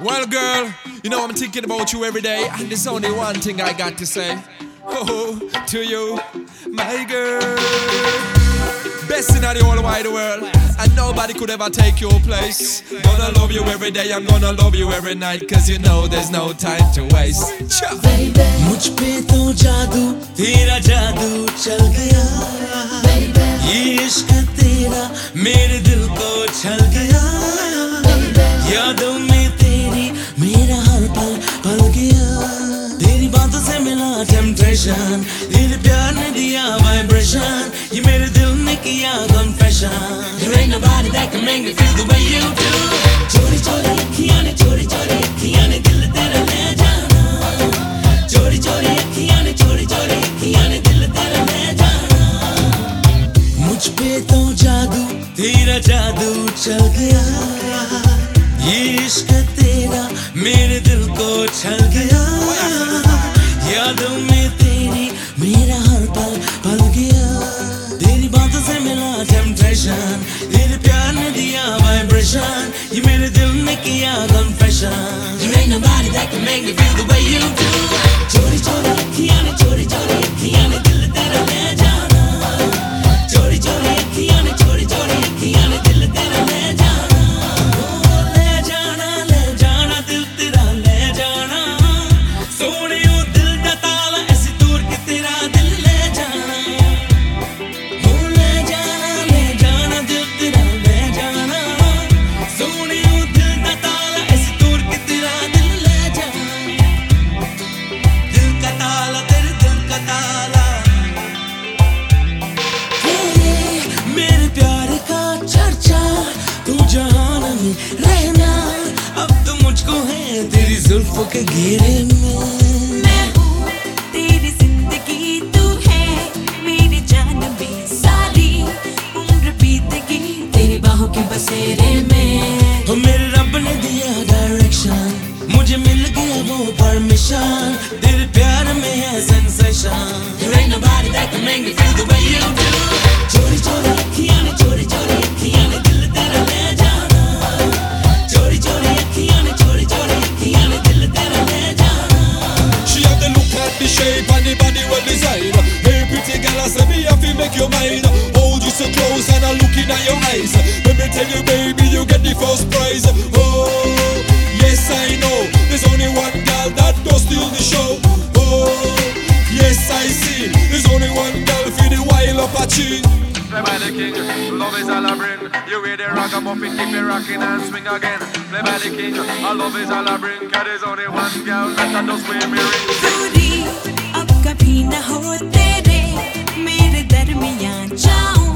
Well, girl, you know I'm thinking about you every day, and there's only one thing I got to say. Oh, to you, my girl. Best in the whole wide world, and nobody could ever take your place. Gonna love you every day, I'm gonna love you every night, cause you know there's no time to waste. Cha. मुझ पे तो जादू तेरा जादू चल गया ये इश्क तेरा मेरे दिल को छल गया मिला टेम्पटेशन तेरे प्यार ने दिया वाइब्रेशन ये मेरे दिल ने किया कन्फेशन There चोरी चोरी ने, चोरी चोरी अखियाँ ने दिल तेरा ले जाना। चोरी चोरी ने, चोरी चोरी ने दिल तेरा ले जाना। मुझ पे तो जादू, तेरा जादू चल गया। ये इश्क तेरा मेरे दिल को छल गया। तेरी बातों से मिला टेम्पटेशन तेरे प्यार ने दिया वाइब्रेशन ये मेरे दिल ने किया confession There ain't nobody that can make me feel the way जुल्फों के घेरे में। मैं हूँ तेरी ज़िंदगी तू है मेरी जान सारी उम्र बीतगी तेरी बाहों के बसेरे में। हो मेरे रब ने दिया डायरेक्शन मुझे मिल गया वो permission the first prize. Oh, yes I know. There's only one girl that does steal the show. Oh, yes I see. There's only one girl for the wild Apache. Play by the king, love is all I bring. You hear the ragamuffin, keep it rocking and swing again. Play by the king, our love is all I bring. Cause there's only one girl that I just wear me ring. दूरी अब कभी न हो तेरे मेरे दरमियां जाऊं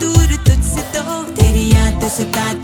दूर तुझसे तो तेरी याद सताती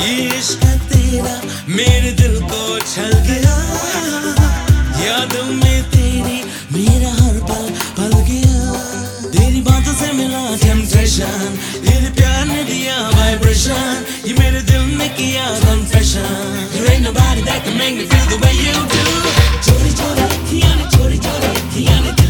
ये इश्क तेरा मेरे दिल को छल गया। यादों में तेरी, मेरा हर पल पल गया। तेरी बातों से मिला टेम्पटेशन तेरे प्यार ने दिया वाइब्रेशन ये मेरे दिल ने किया confession You ain't nobody that can make me feel the way you do चोरी चोरी खियाने चोरी चोरी खियाने।